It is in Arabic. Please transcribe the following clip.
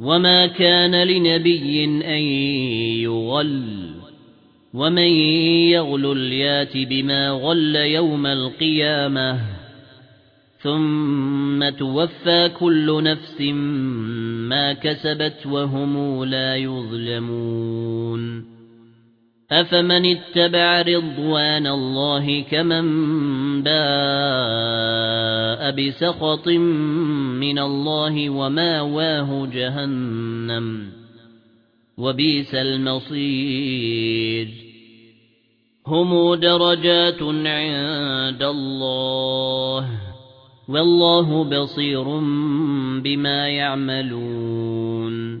وَمَا كَانَ لِنَبِيٍّ أَن يُغَلَّ وَمَن يَغْلُلْ يَأْتِ بِمَا غَلَّ يَوْمَ الْقِيَامَةِ ثُمَّ تُوَفَّى كُلُّ نَفْسٍ مَا كَسَبَتْ وَهُمْ لَا يُظْلَمُونَ أَفَمَنِ اتَّبَعَ رِضْوَانَ اللَّهِ كَمَن بَاءَ بِسَخَطٍ مِّنَ اللَّهِ وَمَأْوَاهُ جَهَنَّمُ وَبِئْسَ الْمَصِيرُ هُمْ دَرَجَاتٌ عِندَ اللَّهِ وَاللَّهُ بَصِيرٌ بِمَا يَعْمَلُونَ